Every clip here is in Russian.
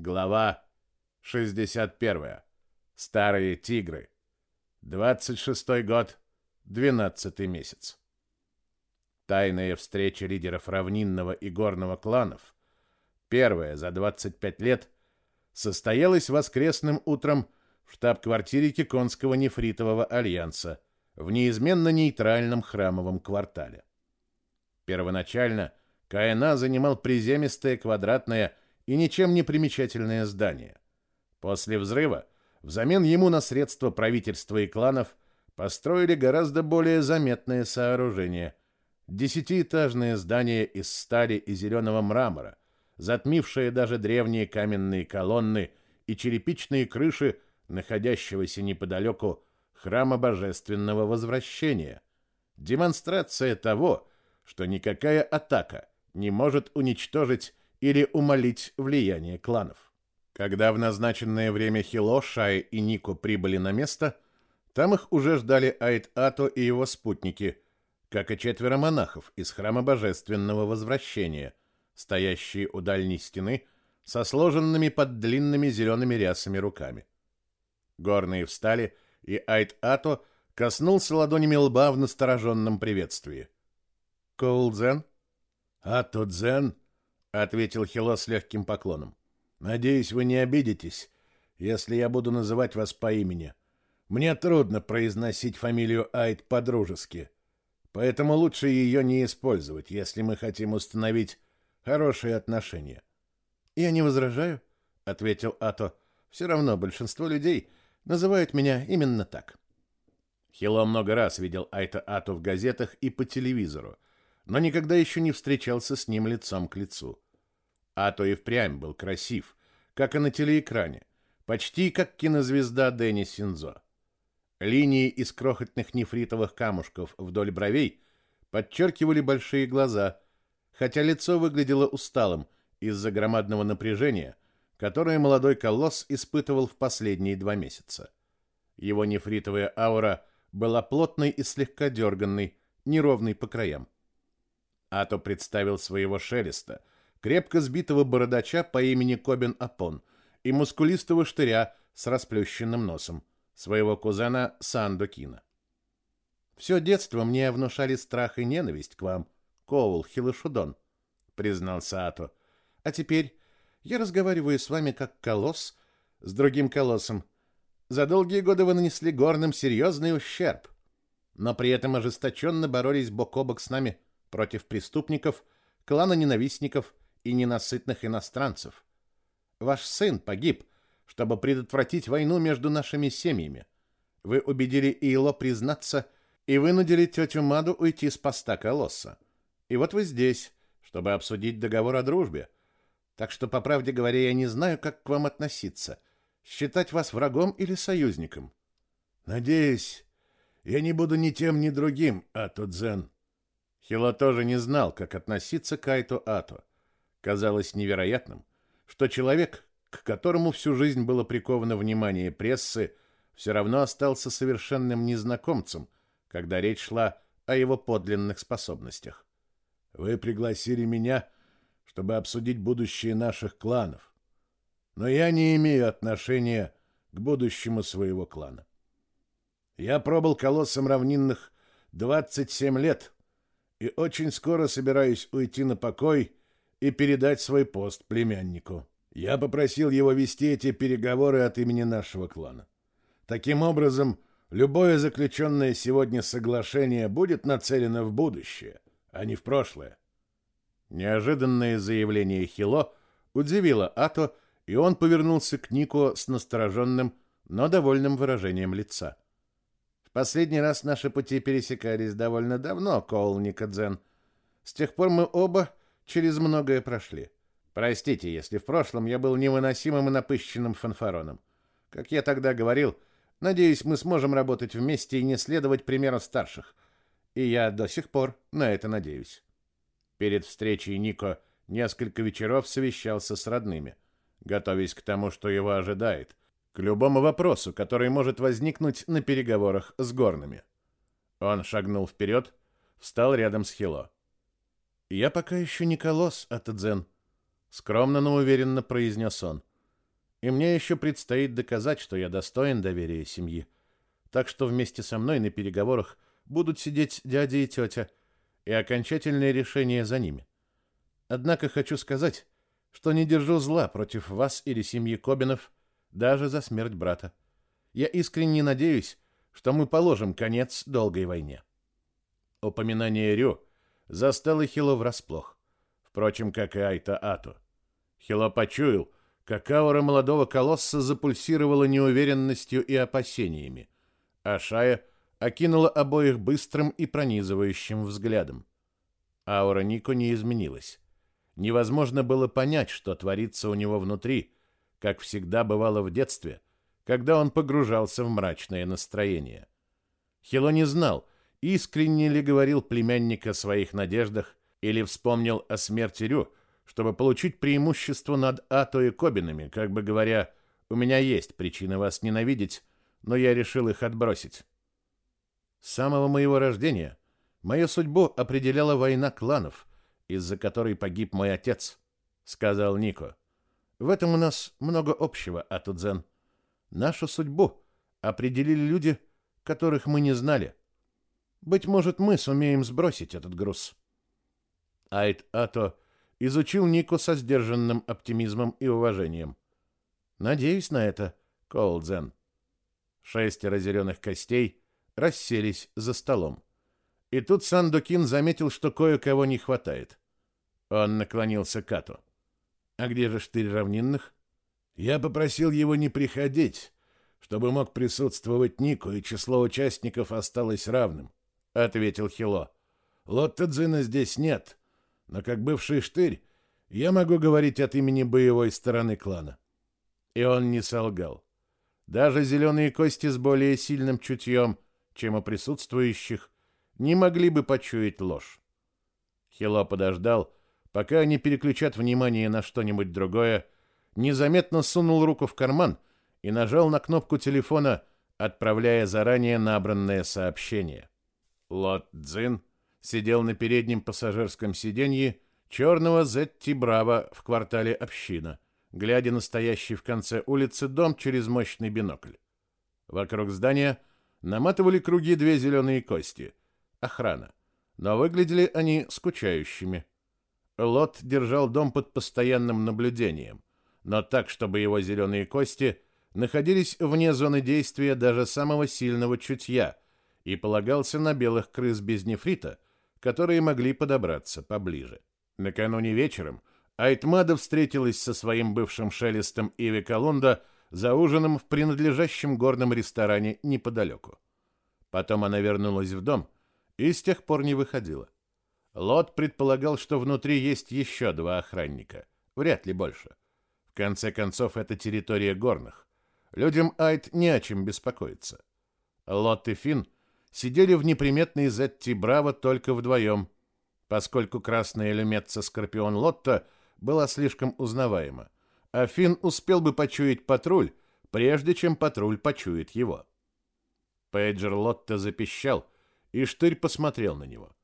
Глава 61. Старые тигры. 26 год, 12 месяц. Тайная встреча лидеров равнинного и горного кланов, первая за 25 лет, состоялась воскресным утром в штаб-квартире Киконского нефритового альянса в неизменно нейтральном храмовом квартале. Первоначально Каина занимал приземистое квадратное и ничем не примечательное здание. После взрыва взамен ему на средства правительства и кланов построили гораздо более заметное сооружение – десятиэтажное здание из стали и зеленого мрамора, затмившее даже древние каменные колонны и черепичные крыши находящегося неподалеку храма Божественного Возвращения. Демонстрация того, что никакая атака не может уничтожить или умолить влияние кланов. Когда в назначенное время Хило, Шай и Нико прибыли на место, там их уже ждали Айт-Ато и его спутники, как и четверо монахов из храма Божественного Возвращения, стоящие у дальней стены со сложенными под длинными зелеными рясами руками. Горные встали, и Айт-Ато коснулся ладонями лба в настороженном приветствии. «Коул-Дзен?» «Ато-Дзен?» — ответил Хило с легким поклоном. «Надеюсь, вы не обидитесь, если я буду называть вас по имени. Мне трудно произносить фамилию Айт по-дружески, поэтому лучше ее не использовать, если мы хотим установить хорошие отношения». «Я не возражаю», — ответил Ато. «Все равно большинство людей называют меня именно так». Хило много раз видел Айта Ато в газетах и по телевизору, но никогда еще не встречался с ним лицом к лицу. Ато и впрямь был красив, как и на телеэкране, почти как кинозвезда Дэнни Синзо. Линии из крохотных нефритовых камушков вдоль бровей подчеркивали большие глаза, хотя лицо выглядело усталым из-за громадного напряжения, которое молодой колосс испытывал в последние два месяца. Его нефритовая аура была плотной и слегка дерганной, неровной по краям. Ато представил своего шелеста, крепко сбитого бородача по имени Кобин Апон и мускулистого штыря с расплющенным носом, своего кузена Сандо Кина. «Все детство мне внушали страх и ненависть к вам, Коул Хилошудон», — признался Ато. «А теперь я разговариваю с вами как колосс с другим колоссом. За долгие годы вы нанесли горным серьезный ущерб, но при этом ожесточенно боролись бок о бок с нами» против преступников, клана ненавистников и ненасытных иностранцев. Ваш сын погиб, чтобы предотвратить войну между нашими семьями. Вы убедили Ило признаться и вынудили тетю Маду уйти с поста Колосса. И вот вы здесь, чтобы обсудить договор о дружбе. Так что, по правде говоря, я не знаю, как к вам относиться. Считать вас врагом или союзником? Надеюсь, я не буду ни тем, ни другим, а тут Зен. Хило тоже не знал, как относиться к Айто Ато. Казалось невероятным, что человек, к которому всю жизнь было приковано внимание прессы, все равно остался совершенным незнакомцем, когда речь шла о его подлинных способностях. Вы пригласили меня, чтобы обсудить будущее наших кланов. Но я не имею отношения к будущему своего клана. Я пробыл колоссом равнинных 27 лет и очень скоро собираюсь уйти на покой и передать свой пост племяннику. Я попросил его вести эти переговоры от имени нашего клана. Таким образом, любое заключенное сегодня соглашение будет нацелено в будущее, а не в прошлое. Неожиданное заявление Хило удивило Ато, и он повернулся к Нико с настороженным, но довольным выражением лица. — Последний раз наши пути пересекались довольно давно, Коул Никадзен. С тех пор мы оба через многое прошли. Простите, если в прошлом я был невыносимым и напыщенным фанфароном. Как я тогда говорил, надеюсь, мы сможем работать вместе и не следовать примеру старших. И я до сих пор на это надеюсь. Перед встречей Нико несколько вечеров совещался с родными, готовясь к тому, что его ожидает — к любому вопросу, который может возникнуть на переговорах с горными. Он шагнул вперед, встал рядом с Хило. «Я пока еще не колосс, Атадзен», — скромно, но уверенно произнес он. И мне еще предстоит доказать, что я достоин доверия семьи. Так что вместе со мной на переговорах будут сидеть дядя и тетя, и окончательное решение за ними. Однако хочу сказать, что не держу зла против вас или семьи Кобинов даже за смерть брата. Я искренне надеюсь, что мы положим конец долгой войне. Упоминание Рю застало Хило врасплох, впрочем, как и Айта Ату. Хило почуял, как аура молодого колосса запульсировала неуверенностью и опасениями, а Шая окинула обоих быстрым и пронизывающим взглядом. Аура Нико не изменилась. Невозможно было понять, что творится у него внутри, как всегда бывало в детстве, когда он погружался в мрачное настроение. Хило не знал, искренне ли говорил племянник о своих надеждах или вспомнил о смерти Рю, чтобы получить преимущество над Ато и Кобинами, как бы говоря, «У меня есть причины вас ненавидеть, но я решил их отбросить». С самого моего рождения мою судьбу определяла война кланов, из-за которой погиб мой отец, сказал Нико. В этом у нас много общего, Атудзен. Нашу судьбу определили люди, которых мы не знали. Быть может, мы сумеем сбросить этот груз. Айт Ато изучил Нико со сдержанным оптимизмом и уважением. Надеюсь на это, Коулдзен. Шестеро зеленых костей расселись за столом. И тут Сандокин заметил, что кое-кого не хватает. Он наклонился к Ату. «А где же штырь равнинных?» «Я попросил его не приходить, чтобы мог присутствовать Нику, и число участников осталось равным», — ответил Хило. «Лотта здесь нет, но как бывший штырь я могу говорить от имени боевой стороны клана». И он не солгал. Даже зеленые кости с более сильным чутьем, чем у присутствующих, не могли бы почуять ложь. Хило подождал, пока они переключат внимание на что-нибудь другое, незаметно сунул руку в карман и нажал на кнопку телефона, отправляя заранее набранное сообщение. Лот Дзин сидел на переднем пассажирском сиденье черного Зетти Браво в квартале Община, глядя на стоящий в конце улицы дом через мощный бинокль. Вокруг здания наматывали круги две зеленые кости — охрана, но выглядели они скучающими. Лот держал дом под постоянным наблюдением, но так, чтобы его зеленые кости находились вне зоны действия даже самого сильного чутья и полагался на белых крыс без нефрита, которые могли подобраться поближе. Накануне вечером Айтмада встретилась со своим бывшим шелестом Иви Колунда за ужином в принадлежащем горном ресторане неподалеку. Потом она вернулась в дом и с тех пор не выходила. Лот предполагал, что внутри есть еще два охранника, вряд ли больше. В конце концов, это территория горных. Людям Айт не о чем беспокоиться. Лот и Финн сидели в неприметной Зетти Браво только вдвоем, поскольку красная люметца Скорпион Лотта была слишком узнаваема, а Финн успел бы почуять патруль, прежде чем патруль почует его. Пейджер Лотта запищал — и Штырь посмотрел на него.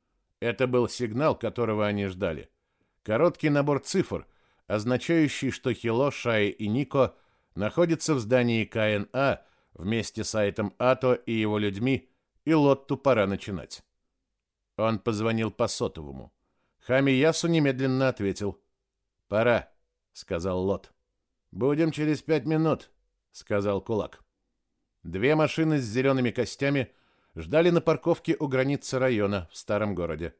Это был сигнал, которого они ждали. Короткий набор цифр, означающий, что Хило, Шай и Нико находятся в здании КНА вместе с Айтом Ато и его людьми, и Лотту пора начинать. Он позвонил по сотовому. Хами Ясу немедленно ответил. «Пора», — сказал Лот. «Будем через пять минут», — сказал Кулак. Две машины с зелеными костями — ждали на парковке у границы района в старом городе.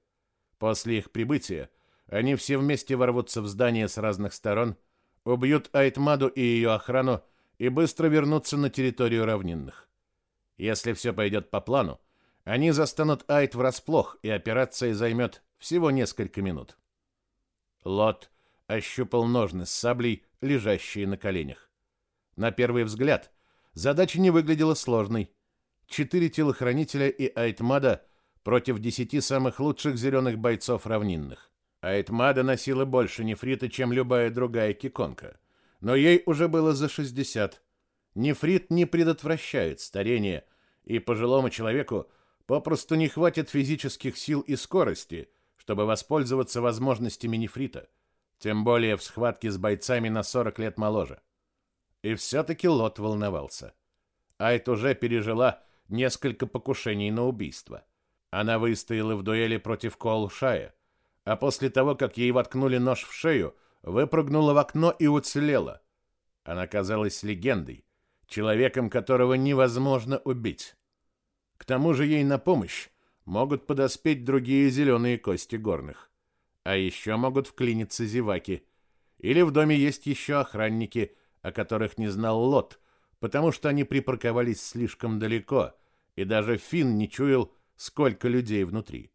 После их прибытия они все вместе ворвутся в здание с разных сторон, убьют Айтмаду и ее охрану и быстро вернутся на территорию равнинных. Если все пойдет по плану, они застанут Айт врасплох, и операция займет всего несколько минут. Лот ощупал ножны с саблей, лежащие на коленях. На первый взгляд задача не выглядела сложной четыре телохранителя и Айтмада против десяти самых лучших зеленых бойцов равнинных. Айтмада носила больше нефрита, чем любая другая киконка, но ей уже было за 60. Нефрит не предотвращает старение, и пожилому человеку попросту не хватит физических сил и скорости, чтобы воспользоваться возможностями нефрита, тем более в схватке с бойцами на 40 лет моложе. И все-таки Лот волновался. Айт уже пережила несколько покушений на убийство. Она выстояла в дуэли против Коул-Шая, а после того, как ей воткнули нож в шею, выпрыгнула в окно и уцелела. Она казалась легендой, человеком, которого невозможно убить. К тому же ей на помощь могут подоспеть другие зеленые кости горных. А еще могут вклиниться зеваки. Или в доме есть еще охранники, о которых не знал Лот, потому что они припарковались слишком далеко, и даже Финн не чуял, сколько людей внутри.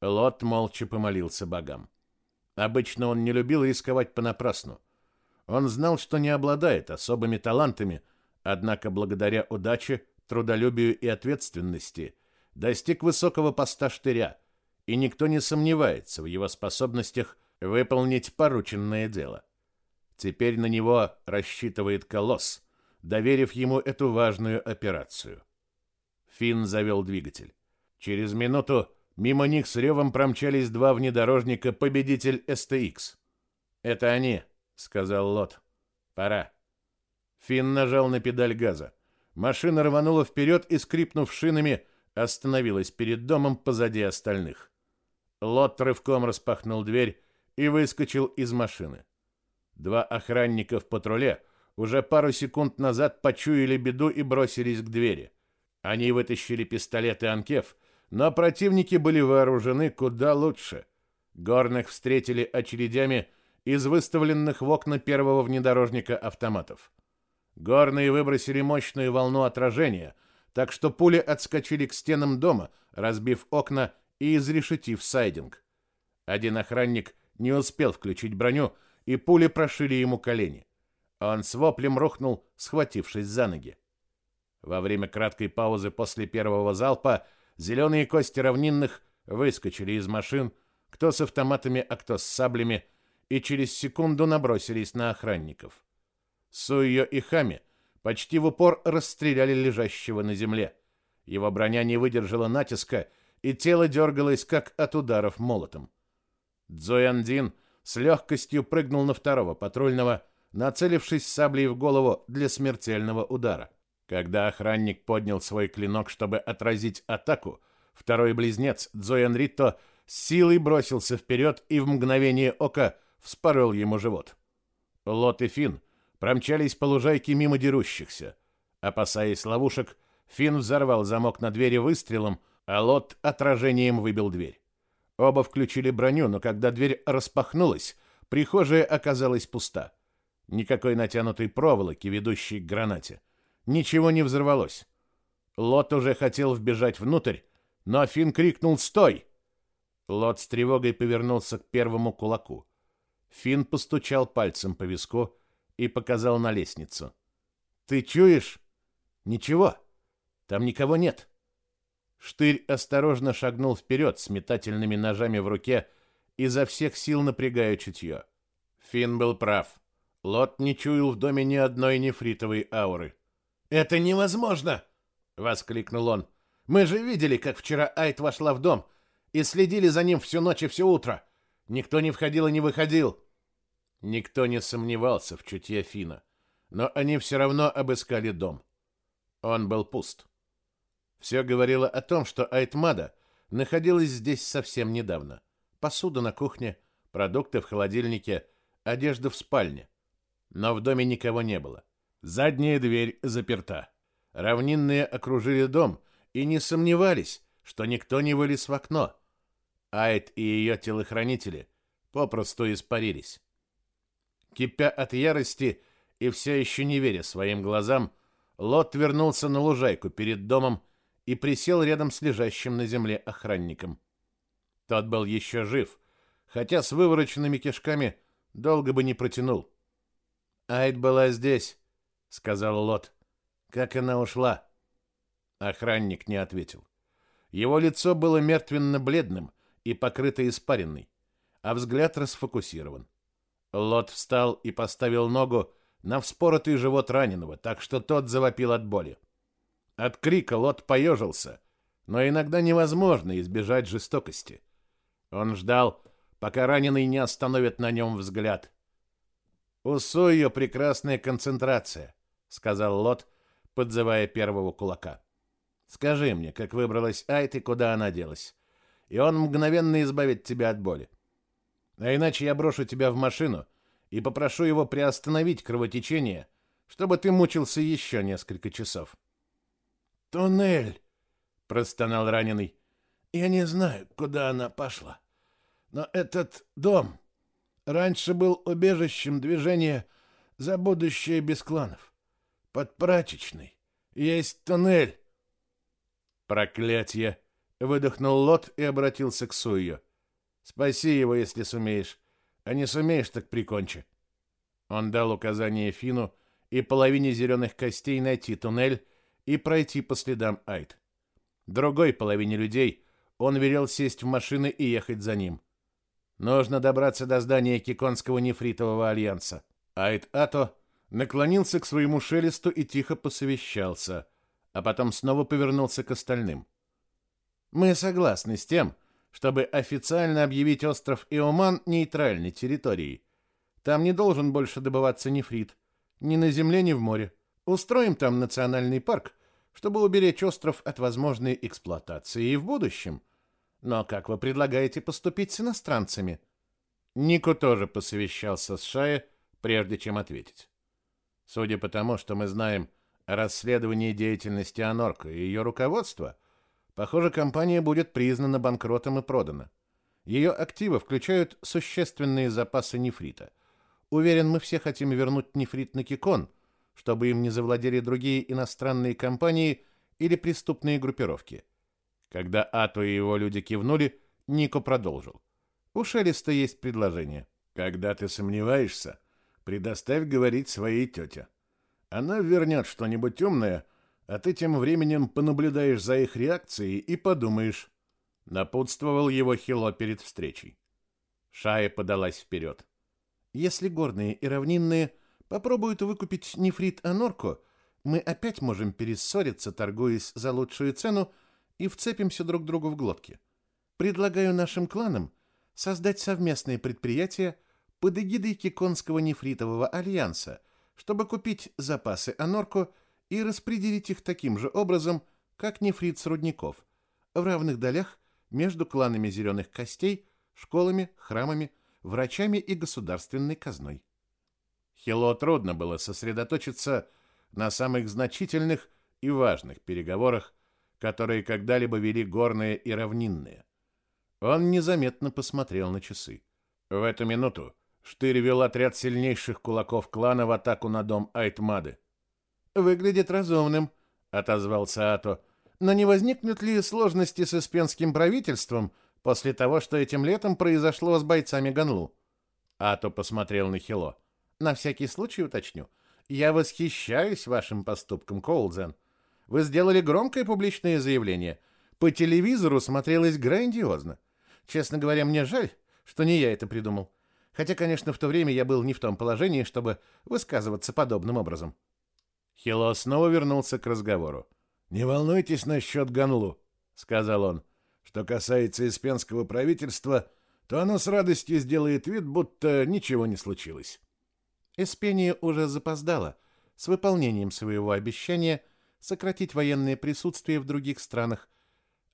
Лот молча помолился богам. Обычно он не любил рисковать понапрасну. Он знал, что не обладает особыми талантами, однако благодаря удаче, трудолюбию и ответственности достиг высокого поста штыря, и никто не сомневается в его способностях выполнить порученное дело. Теперь на него рассчитывает колосс, доверив ему эту важную операцию. Финн завел двигатель. Через минуту мимо них с ревом промчались два внедорожника «Победитель СТХ». «Это они», — сказал Лот. «Пора». Финн нажал на педаль газа. Машина рванула вперед и, скрипнув шинами, остановилась перед домом позади остальных. Лот рывком распахнул дверь и выскочил из машины. Два охранника в патруле — уже пару секунд назад почуяли беду и бросились к двери. Они вытащили пистолеты Анкев, но противники были вооружены куда лучше. Горных встретили очередями из выставленных в окна первого внедорожника автоматов. Горные выбросили мощную волну отражения, так что пули отскочили к стенам дома, разбив окна и изрешетив сайдинг. Один охранник не успел включить броню, и пули прошили ему колени. Он с воплем рухнул, схватившись за ноги. Во время краткой паузы после первого залпа зеленые кости равнинных выскочили из машин, кто с автоматами, а кто с саблями, и через секунду набросились на охранников. Суйо и Хами почти в упор расстреляли лежащего на земле. Его броня не выдержала натиска, и тело дергалось, как от ударов молотом. Цзуяндин с легкостью прыгнул на второго патрульного, нацелившись саблей в голову для смертельного удара. Когда охранник поднял свой клинок, чтобы отразить атаку, второй близнец Дзоян Ритто с силой бросился вперед и в мгновение ока вспорол ему живот. Лот и Фин промчались по лужайке мимо дерущихся. Опасаясь ловушек, Фин взорвал замок на двери выстрелом, а Лот отражением выбил дверь. Оба включили броню, но когда дверь распахнулась, прихожая оказалась пуста. Никакой натянутой проволоки, ведущей к гранате. Ничего не взорвалось. Лот уже хотел вбежать внутрь, но Фин крикнул «Стой!». Лот с тревогой повернулся к первому кулаку. Фин постучал пальцем по виску и показал на лестницу. «Ты чуешь?» «Ничего. Там никого нет». Штырь осторожно шагнул вперед с метательными ножами в руке, изо всех сил напрягая чутье. Фин был прав. Лот не чуял в доме ни одной нефритовой ауры. «Это невозможно!» — воскликнул он. «Мы же видели, как вчера Айт вошла в дом, и следили за ним всю ночь и все утро. Никто не входил и не выходил». Никто не сомневался в чутье Фина, но они все равно обыскали дом. Он был пуст. Все говорило о том, что Айтмада находилась здесь совсем недавно. Посуда на кухне, продукты в холодильнике, одежда в спальне но в доме никого не было. Задняя дверь заперта. Равнинные окружили дом и не сомневались, что никто не вылез в окно. Айд и ее телохранители попросту испарились. Кипя от ярости и все еще не веря своим глазам, Лот вернулся на лужайку перед домом и присел рядом с лежащим на земле охранником. Тот был еще жив, хотя с вывороченными кишками долго бы не протянул. Айд была здесь, сказал Лот. Как она ушла? Охранник не ответил. Его лицо было мертвенно-бледным и покрыто испаренной, а взгляд расфокусирован. Лот встал и поставил ногу на вспоротый живот раненого, так что тот завопил от боли. От крика Лот поежился, но иногда невозможно избежать жестокости. Он ждал, пока раненый не остановит на нем взгляд. У Суйо прекрасная концентрация, сказал Лот, подзывая первого кулака. Скажи мне, как выбралась Айт и куда она делась, и он мгновенно избавит тебя от боли. А иначе я брошу тебя в машину и попрошу его приостановить кровотечение, чтобы ты мучился еще несколько часов. Туннель, простонал раненый. Я не знаю, куда она пошла. Но этот дом раньше был убежищем движения за будущее без кланов. Под прачечной есть туннель. Проклятье! Выдохнул Лот и обратился к Суйо. Спаси его, если сумеешь. А не сумеешь, так прикончи. Он дал указание Фину и половине зеленых костей найти туннель и пройти по следам Айд. Другой половине людей он велел сесть в машины и ехать за ним. Нужно добраться до здания Киконского нефритового альянса. Айд Ато наклонился к своему шелесту и тихо посовещался, а потом снова повернулся к остальным. Мы согласны с тем, чтобы официально объявить остров Иоман нейтральной территорией. Там не должен больше добываться нефрит, ни на земле, ни в море. Устроим там национальный парк, чтобы уберечь остров от возможной эксплуатации и в будущем. Но как вы предлагаете поступить с иностранцами? Нико тоже посовещался с Шая, прежде чем ответить. Судя по тому, что мы знаем о расследовании деятельности Анорка и ее руководства, Похоже, компания будет признана банкротом и продана. Ее активы включают существенные запасы нефрита. Уверен, мы все хотим вернуть нефрит на Кикон, чтобы им не завладели другие иностранные компании или преступные группировки. Когда Ато и его люди кивнули, Нико продолжил. У Шелеста есть предложение. Когда ты сомневаешься, предоставь говорить своей тете. Она вернет что-нибудь умное, а ты тем временем понаблюдаешь за их реакцией и подумаешь. Напутствовал его Хило перед встречей. Шая подалась вперед. Если горные и равнинные попробуют выкупить нефрит Анорко, мы опять можем перессориться, торгуясь за лучшую цену, и вцепимся друг другу в глотки. Предлагаю нашим кланам создать совместное предприятие под эгидой Киконского нефритового альянса, чтобы купить запасы Анорко и распределить их таким же образом, как нефрит с рудников, в равных долях между кланами зеленых костей, школами, храмами, врачами и государственной казной. Хило трудно было сосредоточиться на самых значительных и важных переговорах, которые когда-либо вели горные и равнинные. Он незаметно посмотрел на часы. В эту минуту Штырь вел отряд сильнейших кулаков клана в атаку на дом Айтмады. Выглядит разумным, отозвался Ато. Но не возникнут ли сложности с испенским правительством после того, что этим летом произошло с бойцами Ганлу? Ато посмотрел на Хило. На всякий случай уточню. Я восхищаюсь вашим поступком, Коулдзен. Вы сделали громкое публичное заявление. По телевизору смотрелось грандиозно. Честно говоря, мне жаль, что не я это придумал. Хотя, конечно, в то время я был не в том положении, чтобы высказываться подобным образом. Хило снова вернулся к разговору. «Не волнуйтесь насчет Ганлу», — сказал он. «Что касается испенского правительства, то оно с радостью сделает вид, будто ничего не случилось». Испения уже запоздала с выполнением своего обещания сократить военное присутствие в других странах,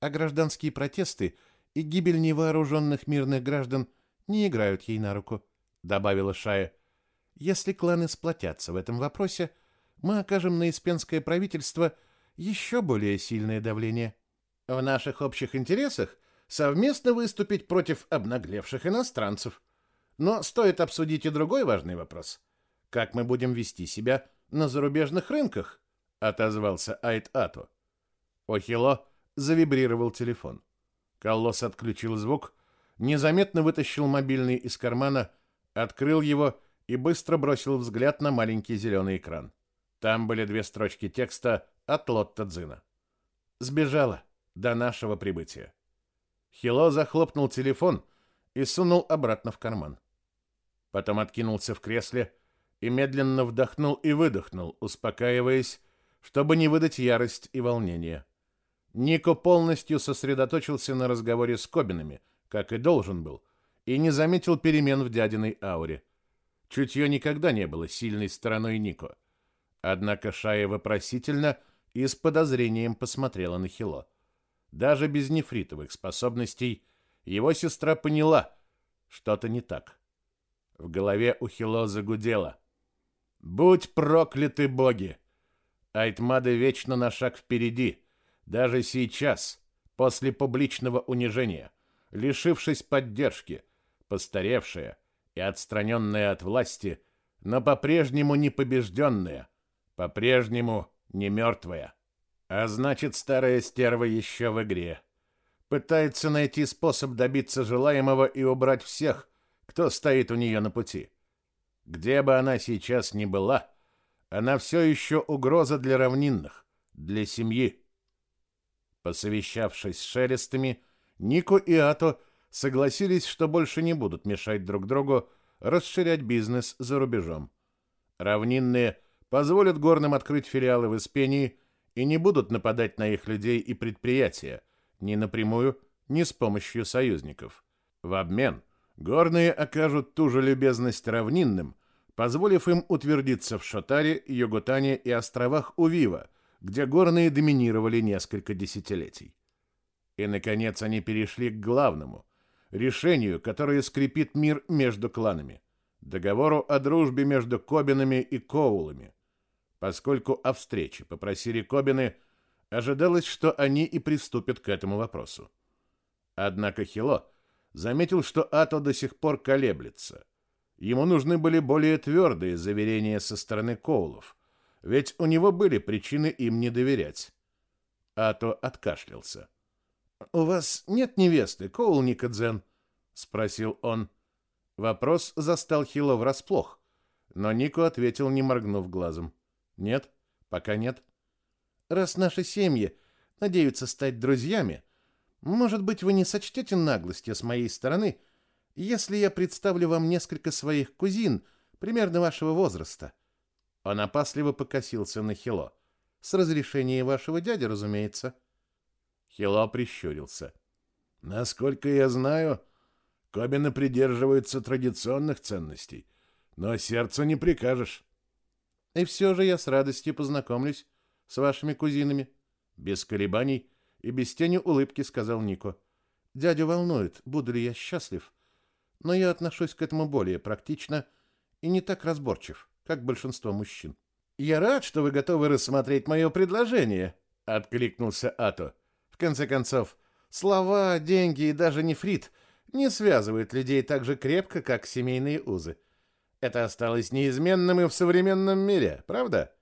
а гражданские протесты и гибель невооруженных мирных граждан не играют ей на руку, добавила Шая. Если кланы сплотятся в этом вопросе, мы окажем на испенское правительство еще более сильное давление. В наших общих интересах совместно выступить против обнаглевших иностранцев. Но стоит обсудить и другой важный вопрос. Как мы будем вести себя на зарубежных рынках? Отозвался Айт Ато. Охило завибрировал телефон. Коллос отключил звук, незаметно вытащил мобильный из кармана, открыл его и быстро бросил взгляд на маленький зеленый экран. Там были две строчки текста от Лотта Дзина. «Сбежала до нашего прибытия». Хило захлопнул телефон и сунул обратно в карман. Потом откинулся в кресле и медленно вдохнул и выдохнул, успокаиваясь, чтобы не выдать ярость и волнение. Нико полностью сосредоточился на разговоре с Кобинами, как и должен был, и не заметил перемен в дядиной ауре. Чутье никогда не было сильной стороной Нико. Однако Шая вопросительно и с подозрением посмотрела на Хило. Даже без нефритовых способностей его сестра поняла, что-то не так. В голове у Хило загудело. «Будь прокляты боги! Айтмады вечно на шаг впереди, даже сейчас, после публичного унижения, лишившись поддержки, постаревшая и отстраненная от власти, но по-прежнему не побежденная, по-прежнему не мертвая. А значит, старая стерва еще в игре. Пытается найти способ добиться желаемого и убрать всех, кто стоит у нее на пути. Где бы она сейчас ни была, она все еще угроза для равнинных, для семьи. Посовещавшись с шелестами, Нико и Ато согласились, что больше не будут мешать друг другу расширять бизнес за рубежом. Равнинные позволят горным открыть филиалы в Испении и не будут нападать на их людей и предприятия, ни напрямую, ни с помощью союзников. В обмен горные окажут ту же любезность равнинным, позволив им утвердиться в Шотаре, Йогутане и островах Увива, где горные доминировали несколько десятилетий. И, наконец, они перешли к главному – решению, которое скрепит мир между кланами – договору о дружбе между Кобинами и Коулами. Поскольку о встрече попросили Кобины, ожидалось, что они и приступят к этому вопросу. Однако Хило заметил, что Ато до сих пор колеблется. Ему нужны были более твердые заверения со стороны Коулов, ведь у него были причины им не доверять. Ато откашлялся. — «У вас нет невесты, Коул Никодзен?» — спросил он. Вопрос застал Хило врасплох, но Нико ответил, не моргнув глазом. «Нет, пока нет». «Раз наши семьи надеются стать друзьями, может быть, вы не сочтете наглостью с моей стороны, если я представлю вам несколько своих кузин, примерно вашего возраста?» Он опасливо покосился на Хило. «С разрешения вашего дяди, разумеется». Хило прищурился. Насколько я знаю, Кобины придерживаются традиционных ценностей, но сердцу не прикажешь. И все же я с радостью познакомлюсь с вашими кузинами. Без колебаний и без тени улыбки сказал Нико. Дядя волнует, буду ли я счастлив, но я отношусь к этому более практично и не так разборчив, как большинство мужчин. Я рад, что вы готовы рассмотреть мое предложение, откликнулся Ато конце концов, слова, деньги и даже нефрит не связывают людей так же крепко, как семейные узы. Это осталось неизменным и в современном мире, правда?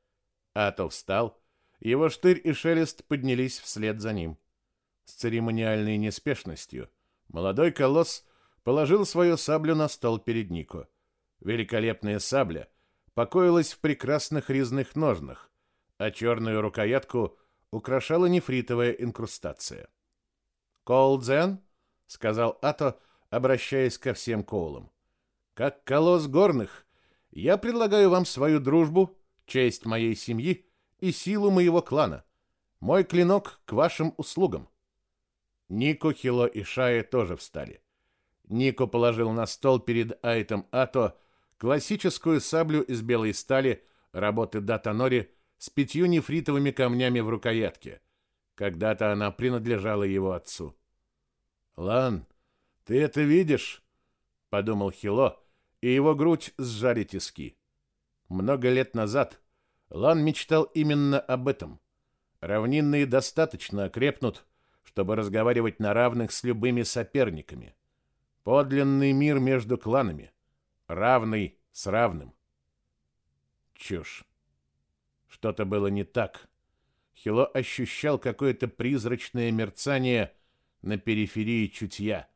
Ато встал. Его штырь и шелест поднялись вслед за ним. С церемониальной неспешностью молодой колосс положил свою саблю на стол перед Нико. Великолепная сабля покоилась в прекрасных резных ножнах, а черную рукоятку украшала нефритовая инкрустация. «Коулдзен», — сказал Ато, обращаясь ко всем Коулам, — «как колосс горных, я предлагаю вам свою дружбу, честь моей семьи и силу моего клана. Мой клинок к вашим услугам». Нико, Хило и Шая тоже встали. Нико положил на стол перед Айтом Ато классическую саблю из белой стали работы Датанори с пятью нефритовыми камнями в рукоятке. Когда-то она принадлежала его отцу. «Лан, ты это видишь?» — подумал Хило, и его грудь сжали тиски. Много лет назад Лан мечтал именно об этом. Равнинные достаточно окрепнут, чтобы разговаривать на равных с любыми соперниками. Подлинный мир между кланами. Равный с равным. Чушь. Что-то было не так. Хило ощущал какое-то призрачное мерцание на периферии чутья.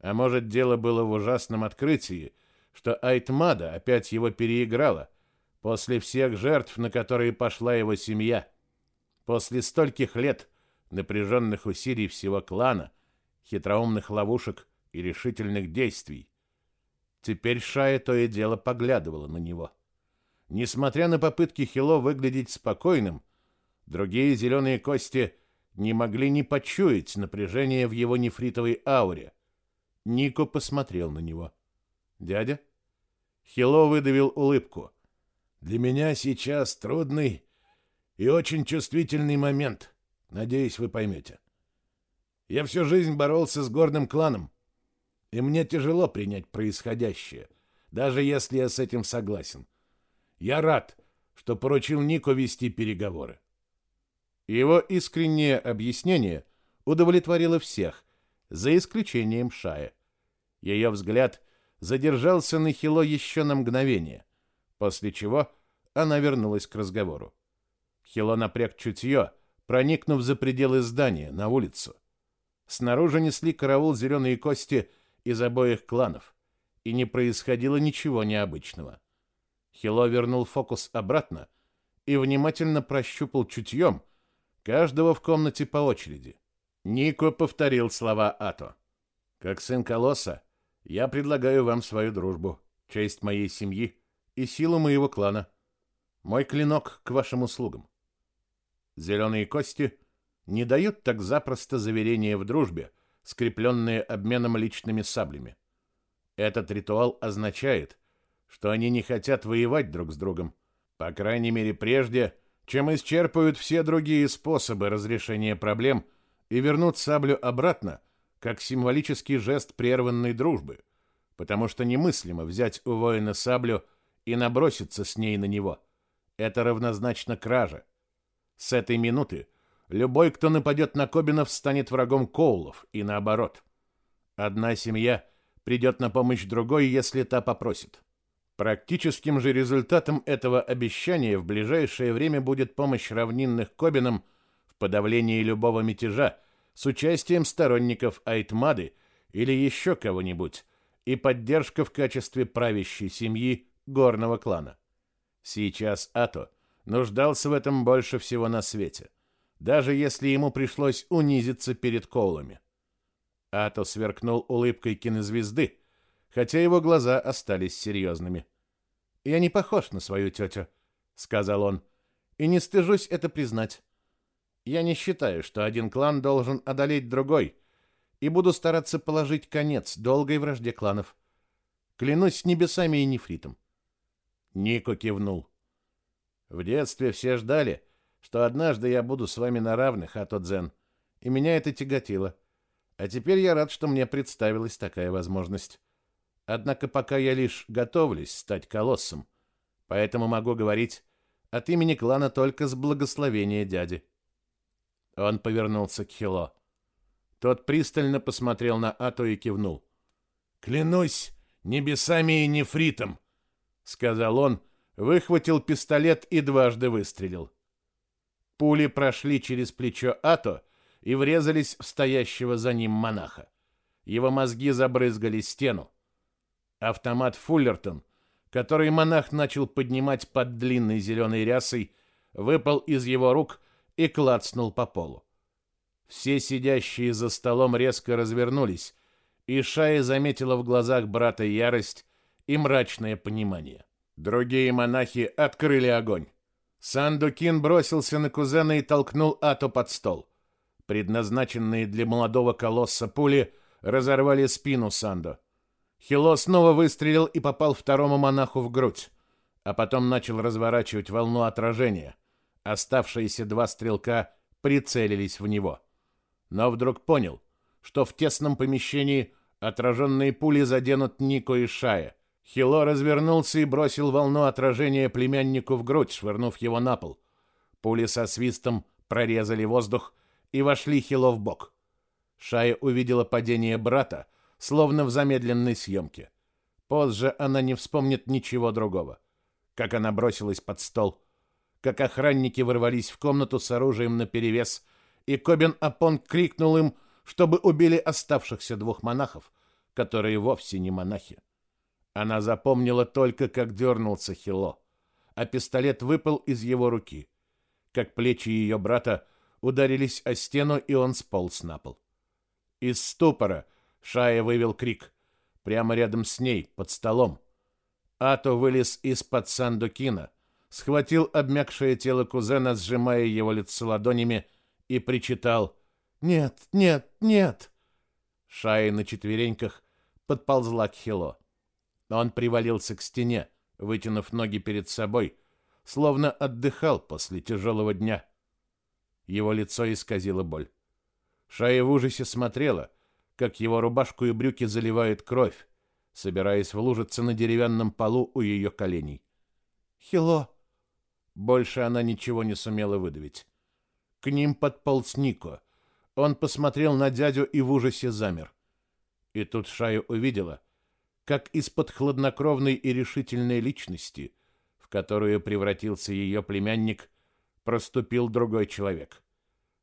А может, дело было в ужасном открытии, что Айтмада опять его переиграла после всех жертв, на которые пошла его семья, после стольких лет напряженных усилий всего клана, хитроумных ловушек и решительных действий. Теперь Шая то и дело поглядывала на него. — Несмотря на попытки Хило выглядеть спокойным, другие зеленые кости не могли не почуять напряжение в его нефритовой ауре. Нико посмотрел на него. «Дядя?» Хило выдавил улыбку. Для меня сейчас трудный и очень чувствительный момент. Надеюсь, вы поймете. Я всю жизнь боролся с горным кланом, и мне тяжело принять происходящее, даже если я с этим согласен. Я рад, что поручил Нико вести переговоры. Его искреннее объяснение удовлетворило всех, за исключением Шая. Ее взгляд задержался на Хило еще на мгновение, после чего она вернулась к разговору. Хило напряг чутье, проникнув за пределы здания, на улицу. Снаружи несли караул зеленые кости из обоих кланов, и не происходило ничего необычного. Хило вернул фокус обратно и внимательно прощупал чутьем каждого в комнате по очереди. Нико повторил слова Ато. «Как сын Колосса, я предлагаю вам свою дружбу, честь моей семьи и силу моего клана. Мой клинок к вашим услугам. Зеленые кости не дают так запросто заверения в дружбе, скрепленные обменом личными саблями. Этот ритуал означает, что они не хотят воевать друг с другом, по крайней мере прежде, чем исчерпают все другие способы разрешения проблем и вернут саблю обратно, как символический жест прерванной дружбы, потому что немыслимо взять у воина саблю и наброситься с ней на него. Это равнозначно краже. С этой минуты любой, кто нападет на Кобинов, станет врагом Коулов, и наоборот. Одна семья придет на помощь другой, если та попросит. Практическим же результатом этого обещания в ближайшее время будет помощь равнинных Кобинам в подавлении любого мятежа с участием сторонников Айтмады или еще кого-нибудь и поддержка в качестве правящей семьи горного клана. Сейчас Ато нуждался в этом больше всего на свете, даже если ему пришлось унизиться перед Коулами. Ато сверкнул улыбкой кинозвезды, хотя его глаза остались серьезными. «Я не похож на свою тетю», — сказал он, — «и не стыжусь это признать. Я не считаю, что один клан должен одолеть другой, и буду стараться положить конец долгой вражде кланов. Клянусь небесами и нефритом». Нико кивнул. «В детстве все ждали, что однажды я буду с вами на равных, а тот Дзен, и меня это тяготило. А теперь я рад, что мне представилась такая возможность. Однако пока я лишь готовлюсь стать колоссом, поэтому могу говорить от имени клана только с благословения дяди. Он повернулся к Хило. Тот пристально посмотрел на Ато и кивнул. «Клянусь небесами и нефритом!» — сказал он, выхватил пистолет и дважды выстрелил. Пули прошли через плечо Ато и врезались в стоящего за ним монаха. Его мозги забрызгали стену. Автомат Фуллертон, который монах начал поднимать под длинной зеленой рясой, выпал из его рук и клацнул по полу. Все сидящие за столом резко развернулись, и Шая заметила в глазах брата ярость и мрачное понимание. Другие монахи открыли огонь. Сандукин бросился на кузена и толкнул Ато под стол. Предназначенные для молодого колосса пули разорвали спину Сандо. Хило снова выстрелил и попал второму монаху в грудь, а потом начал разворачивать волну отражения. Оставшиеся два стрелка прицелились в него. Но вдруг понял, что в тесном помещении отраженные пули заденут Нико и Шая. Хило развернулся и бросил волну отражения племяннику в грудь, швырнув его на пол. Пули со свистом прорезали воздух и вошли Хило в бок. Шая увидела падение брата, словно в замедленной съемке. Позже она не вспомнит ничего другого. Как она бросилась под стол, как охранники ворвались в комнату с оружием наперевес, и Кобин Апон крикнул им, чтобы убили оставшихся двух монахов, которые вовсе не монахи. Она запомнила только, как дернулся Хило, а пистолет выпал из его руки, как плечи ее брата ударились о стену, и он сполз на пол. Из ступора Шая вывел крик. Прямо рядом с ней, под столом. Ато вылез из-под сандукина, схватил обмякшее тело кузена, сжимая его лицо ладонями, и причитал «Нет, нет, нет!» Шая на четвереньках подползла к Хило. Он привалился к стене, вытянув ноги перед собой, словно отдыхал после тяжелого дня. Его лицо исказило боль. Шая в ужасе смотрела, как его рубашку и брюки заливает кровь, собираясь влужиться на деревянном полу у ее коленей. «Хило!» Больше она ничего не сумела выдавить. К ним подполз Нико. Он посмотрел на дядю и в ужасе замер. И тут Шая увидела, как из-под хладнокровной и решительной личности, в которую превратился ее племянник, проступил другой человек.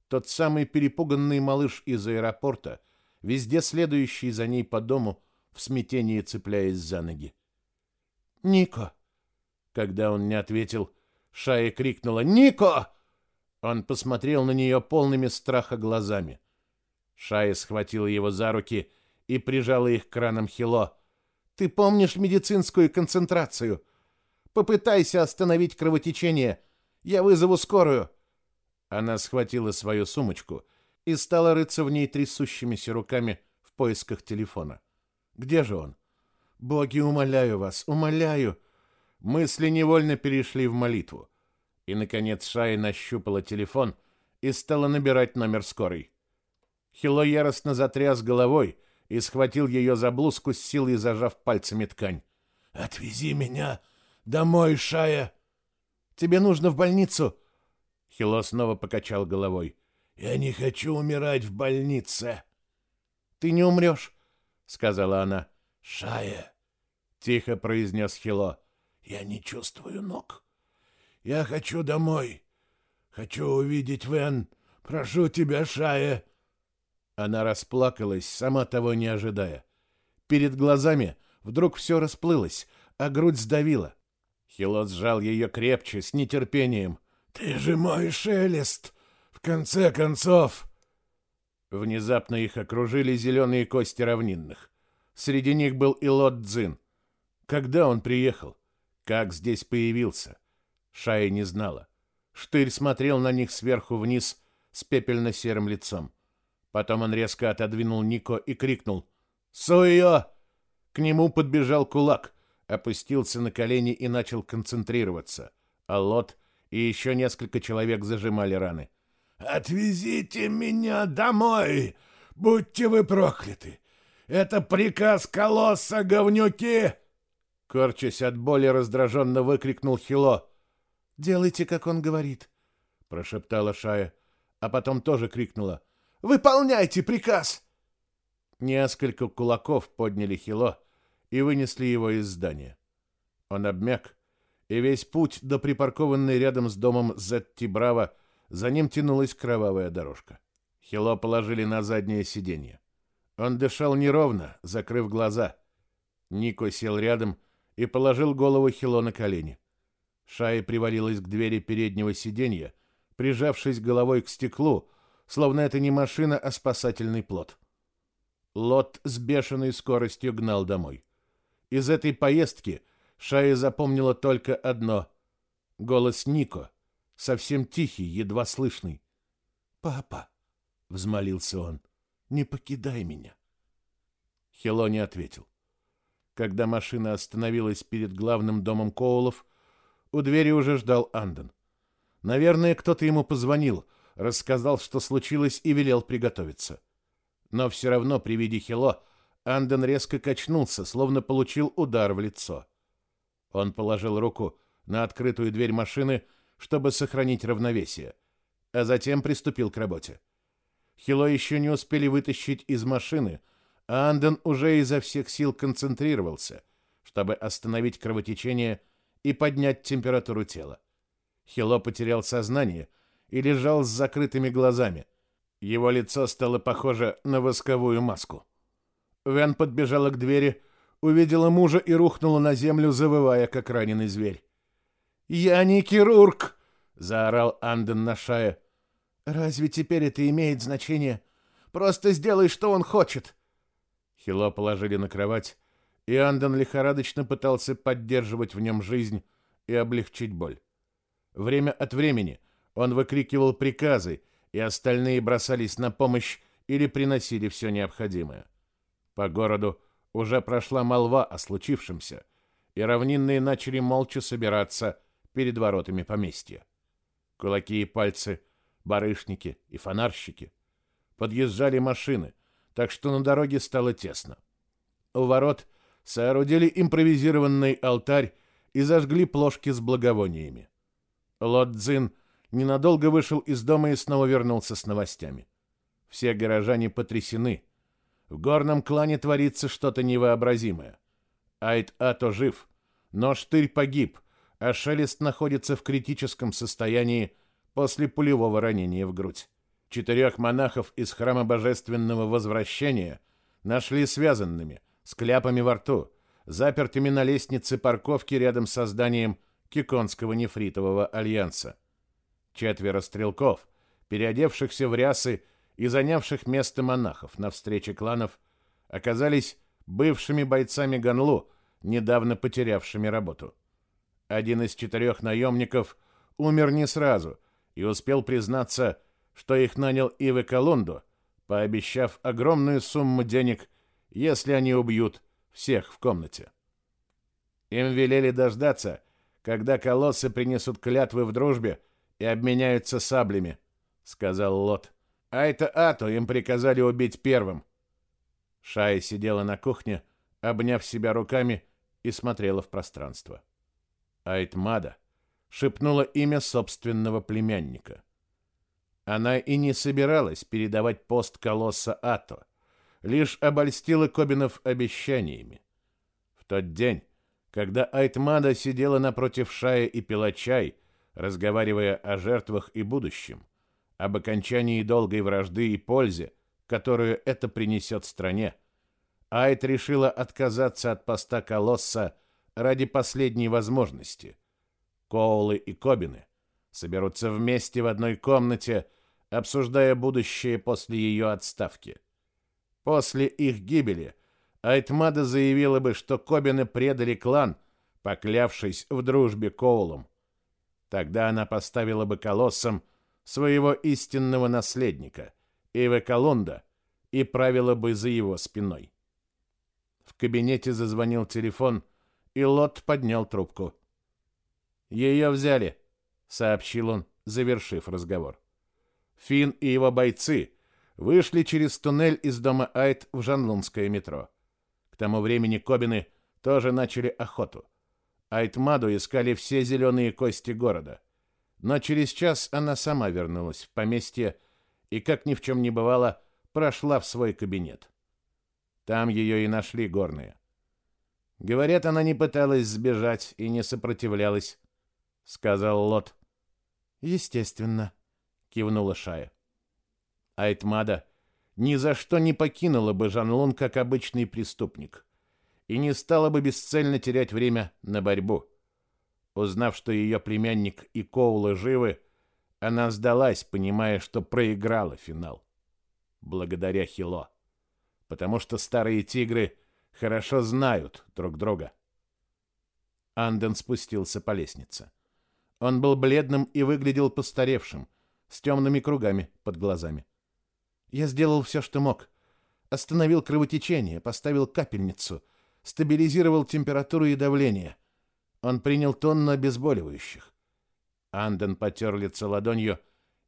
Тот самый перепуганный малыш из аэропорта, везде следующий за ней по дому, в смятении цепляясь за ноги. «Нико!» Когда он не ответил, Шая крикнула «Нико!» Он посмотрел на нее полными страха глазами. Шая схватила его за руки и прижала их к ранам Хило. «Ты помнишь медицинскую концентрацию? Попытайся остановить кровотечение. Я вызову скорую». Она схватила свою сумочку и стала рыться в ней трясущимися руками в поисках телефона. «Где же он?» «Боги, умоляю вас, умоляю!» Мысли невольно перешли в молитву. И, наконец, Шая нащупала телефон и стала набирать номер скорой. Хило яростно затряс головой и схватил ее за блузку с силой, зажав пальцами ткань. «Отвези меня домой, Шая!» «Тебе нужно в больницу!» Хило снова покачал головой. «Я не хочу умирать в больнице!» «Ты не умрешь!» — сказала она. «Шая!» — тихо произнес Хило. «Я не чувствую ног!» Я хочу домой. Хочу увидеть Вен. Прошу тебя, Шая. Она расплакалась, сама того не ожидая. Перед глазами вдруг все расплылось, а грудь сдавила. Хилот сжал ее крепче, с нетерпением. «Ты же мой шелест! В конце концов!» Внезапно их окружили зеленые кости равнинных. Среди них был и Лот Дзин. Когда он приехал? Как здесь появился? Шая не знала. Штырь смотрел на них сверху вниз с пепельно-серым лицом. Потом он резко отодвинул Нико и крикнул «Суё!». К нему подбежал кулак, опустился на колени и начал концентрироваться. А Лот и еще несколько человек зажимали раны. «Отвезите меня домой! Будьте вы прокляты! Это приказ колосса, говнюки!» Корчась от боли, раздраженно выкрикнул Хило. «Делайте, как он говорит», — прошептала Шая, а потом тоже крикнула. «Выполняйте приказ!» Несколько кулаков подняли Хило и вынесли его из здания. Он обмяк, и весь путь до припаркованной рядом с домом Зетти Браво за ним тянулась кровавая дорожка. Хило положили на заднее сиденье. Он дышал неровно, закрыв глаза. Нико сел рядом и положил голову Хило на колени. Шая привалилась к двери переднего сиденья, прижавшись головой к стеклу, словно это не машина, а спасательный плот. Лот с бешеной скоростью гнал домой. Из этой поездки Шая запомнила только одно — голос Нико, совсем тихий, едва слышный. «Папа», — взмолился он, — «не покидай меня». Хило не ответил. Когда машина остановилась перед главным домом Коулов, у двери уже ждал Анден. Наверное, кто-то ему позвонил, рассказал, что случилось, и велел приготовиться. Но все равно при виде Хило Анден резко качнулся, словно получил удар в лицо. Он положил руку на открытую дверь машины, чтобы сохранить равновесие, а затем приступил к работе. Хило еще не успели вытащить из машины, а Анден уже изо всех сил концентрировался, чтобы остановить кровотечение и поднять температуру тела. Хило потерял сознание и лежал с закрытыми глазами. Его лицо стало похоже на восковую маску. Вен подбежала к двери, увидела мужа и рухнула на землю, завывая, как раненый зверь. «Я не хирург!» — заорал Анден на шае. «Разве теперь это имеет значение? Просто сделай, что он хочет!» Хило положили на кровать, и Андон лихорадочно пытался поддерживать в нем жизнь и облегчить боль. Время от времени он выкрикивал приказы, и остальные бросались на помощь или приносили все необходимое. По городу Уже прошла молва о случившемся, и равнинные начали молча собираться перед воротами поместья. Кулаки и пальцы, барышники и фонарщики. Подъезжали машины, так что на дороге стало тесно. У ворот соорудили импровизированный алтарь и зажгли плошки с благовониями. Лот Цзин ненадолго вышел из дома и снова вернулся с новостями. Все горожане потрясены. В горном клане творится что-то невообразимое. Айт-Ато жив, но Штырь погиб, а Шелест находится в критическом состоянии после пулевого ранения в грудь. Четырех монахов из храма Божественного Возвращения нашли связанными, с кляпами во рту, запертыми на лестнице парковки рядом со зданием Киконского нефритового альянса. Четверо стрелков, переодевшихся в рясы и занявших место монахов на встрече кланов, оказались бывшими бойцами Ганлу, недавно потерявшими работу. Один из четырех наемников умер не сразу и успел признаться, что их нанял Иве Колунду, пообещав огромную сумму денег, если они убьют всех в комнате. Им велели дождаться, когда колоссы принесут клятвы в дружбе и обменяются саблями, сказал Лот. А это Ату им приказали убить первым. Шая сидела на кухне, обняв себя руками и смотрела в пространство. Айтмада шепнула имя собственного племянника. Она и не собиралась передавать пост колосса Ато, лишь обольстила Кобинов обещаниями. В тот день, когда Айтмада сидела напротив Шая и пила чай, разговаривая о жертвах и будущем, об окончании долгой вражды и пользе, которую это принесет стране, Айт решила отказаться от поста колосса ради последней возможности. Коулы и Кобины соберутся вместе в одной комнате, обсуждая будущее после ее отставки. После их гибели Айтмада заявила бы, что Кобины предали клан, поклявшись в дружбе Коулом. Тогда она поставила бы колоссом своего истинного наследника, Иве Колунда, и правила бы за его спиной. В кабинете зазвонил телефон, и Лот поднял трубку. «Ее взяли», — сообщил он, завершив разговор. Фин и его бойцы вышли через туннель из дома Айт в Жанлунское метро. К тому времени Кобины тоже начали охоту. Айтмаду искали все зеленые кости города. Но через час она сама вернулась в поместье и, как ни в чем не бывало, прошла в свой кабинет. Там ее и нашли горные. Говорят, она не пыталась сбежать и не сопротивлялась, — сказал Лот. — Естественно, — кивнула Шая. Айтмада ни за что не покинула бы Жанлун как обычный преступник и не стала бы бесцельно терять время на борьбу. Узнав, что ее племянник и Коула живы, она сдалась, понимая, что проиграла финал. Благодаря Хило. Потому что старые тигры хорошо знают друг друга. Анден спустился по лестнице. Он был бледным и выглядел постаревшим, с темными кругами под глазами. Я сделал все, что мог. Остановил кровотечение, поставил капельницу, стабилизировал температуру и давление. Он принял тонну обезболивающих. Анден потер лицо ладонью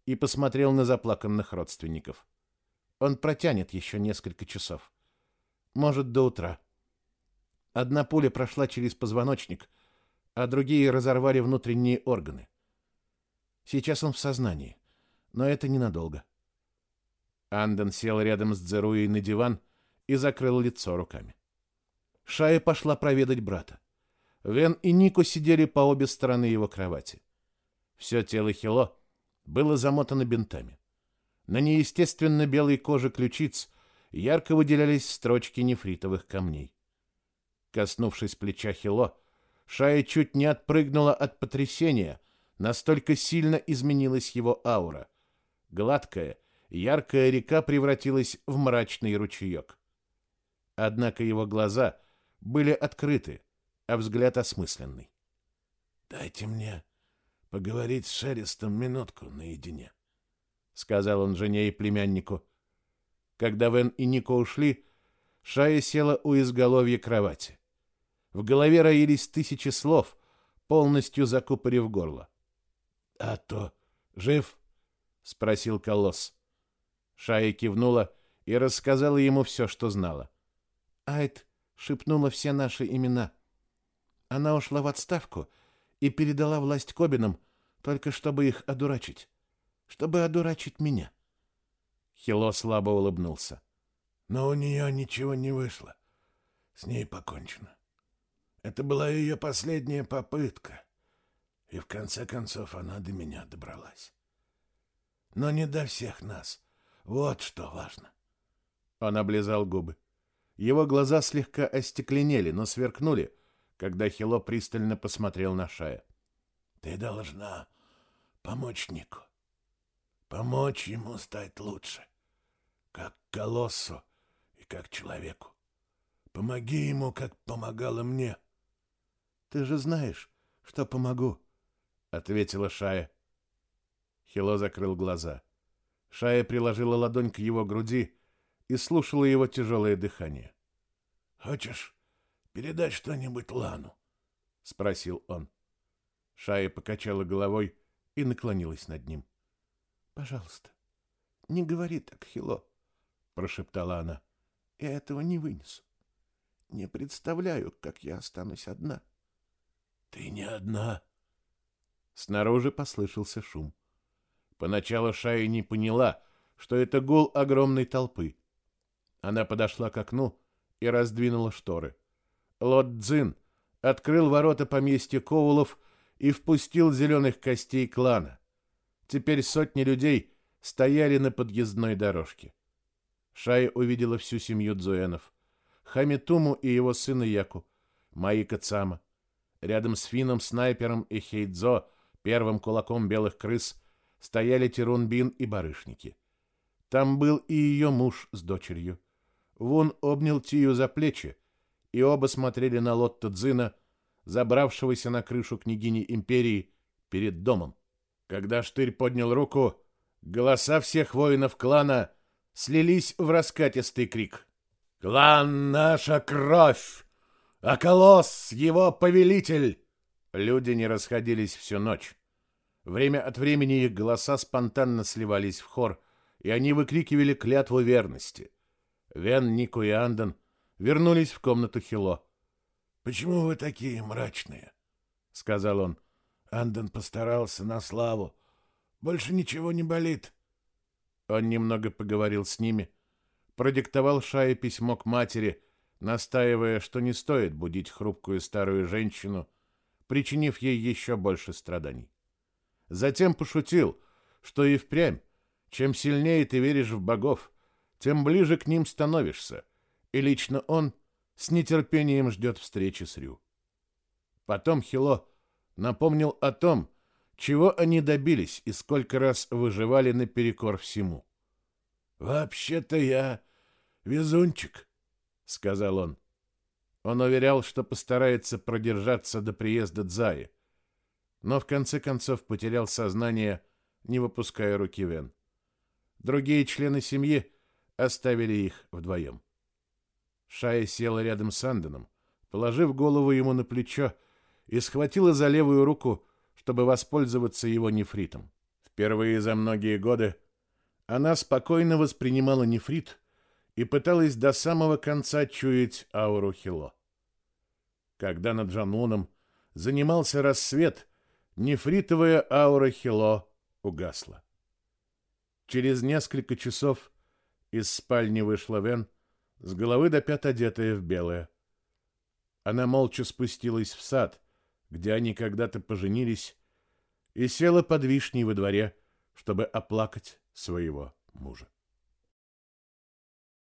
и посмотрел на заплаканных родственников. Он протянет еще несколько часов. Может, до утра. Одна пуля прошла через позвоночник, а другие разорвали внутренние органы. Сейчас он в сознании, но это ненадолго. Анден сел рядом с Дзеруей на диван и закрыл лицо руками. Шая пошла проведать брата. Вен и Нико сидели по обе стороны его кровати. Все тело Хило было замотано бинтами. На неестественно белой коже ключиц ярко выделялись строчки нефритовых камней. Коснувшись плеча Хило, Шая чуть не отпрыгнула от потрясения, настолько сильно изменилась его аура. Гладкая, яркая река превратилась в мрачный ручеек. Однако его глаза были открыты, а взгляд осмысленный. «Дайте мне поговорить с Шерестом минутку наедине», — сказал он жене и племяннику. Когда Вен и Нико ушли, Шая села у изголовья кровати. В голове роились тысячи слов, полностью закупорив горло. «А то жив?» — спросил колосс. Шая кивнула и рассказала ему все, что знала. Айд шепнула все наши имена. Она ушла в отставку и передала власть Кобинам, только чтобы их одурачить. Чтобы одурачить меня. Хило слабо улыбнулся. Но у нее ничего не вышло. С ней покончено. Это была ее последняя попытка. И в конце концов она до меня добралась. Но не до всех нас. Вот что важно. Он облизал губы. Его глаза слегка остекленели, но сверкнули, когда Хило пристально посмотрел на Шая. Ты должна помочь Нику. Помочь ему стать лучше. Как колоссу и как человеку. Помоги ему, как помогала мне. Ты же знаешь, что помогу, ответила Шая. Хило закрыл глаза. Шая приложила ладонь к его груди и слушала его тяжелое дыхание. «Хочешь передать что-нибудь Лану?» — спросил он. Шая покачала головой и наклонилась над ним. «Пожалуйста, не говори так, Хило», — прошептала она. «Я этого не вынесу. Не представляю, как я останусь одна». «Ты не одна». Снаружи послышался шум. Поначалу Шая не поняла, что это гул огромной толпы. Она подошла к окну и раздвинула шторы. Лот Цзин открыл ворота поместья Коулов и впустил зеленых костей клана. Теперь сотни людей стояли на подъездной дорожке. Шая увидела всю семью Дзуэнов. Хамитуму и его сына Яку, Маика Цама. Рядом с Фином, Снайпером и Хейдзо, первым кулаком белых крыс, стояли Тирунбин и барышники. Там был и ее муж с дочерью. Вон обнял Тию за плечи, и оба смотрели на Лотто Дзина, забравшегося на крышу княгини империи перед домом. Когда Штырь поднял руку, голоса всех воинов клана слились в раскатистый крик. «Клан — наша кровь! А колосс — его повелитель!» Люди не расходились всю ночь. Время от времени их голоса спонтанно сливались в хор, и они выкрикивали клятву верности — Вен, Нику и Анден вернулись в комнату Хило. «Почему вы такие мрачные?» — сказал он. Анден постарался на славу. Больше ничего не болит. Он немного поговорил с ними, продиктовал Шае письмо к матери, настаивая, что не стоит будить хрупкую старую женщину, причинив ей еще больше страданий. Затем пошутил, что и впрямь, чем сильнее ты веришь в богов, тем ближе к ним становишься, и лично он с нетерпением ждет встречи с Рю. Потом Хило напомнил о том, чего они добились и сколько раз выживали наперекор всему. «Вообще-то я везунчик», — сказал он. Он уверял, что постарается продержаться до приезда Дзаи, но в конце концов потерял сознание, не выпуская руки Вен. Другие члены семьи оставили их вдвоем. Шая села рядом с Анденом, положив голову ему на плечо и схватила за левую руку, чтобы воспользоваться его нефритом. Впервые за многие годы она спокойно воспринимала нефрит и пыталась до самого конца чуять ауру Хило. Когда над Джанлуном занимался рассвет, нефритовая аура Хило угасла. Через несколько часов из спальни вышла Вен, с головы до пят одетая в белое. Она молча спустилась в сад, где они когда-то поженились, и села под вишней во дворе, чтобы оплакать своего мужа.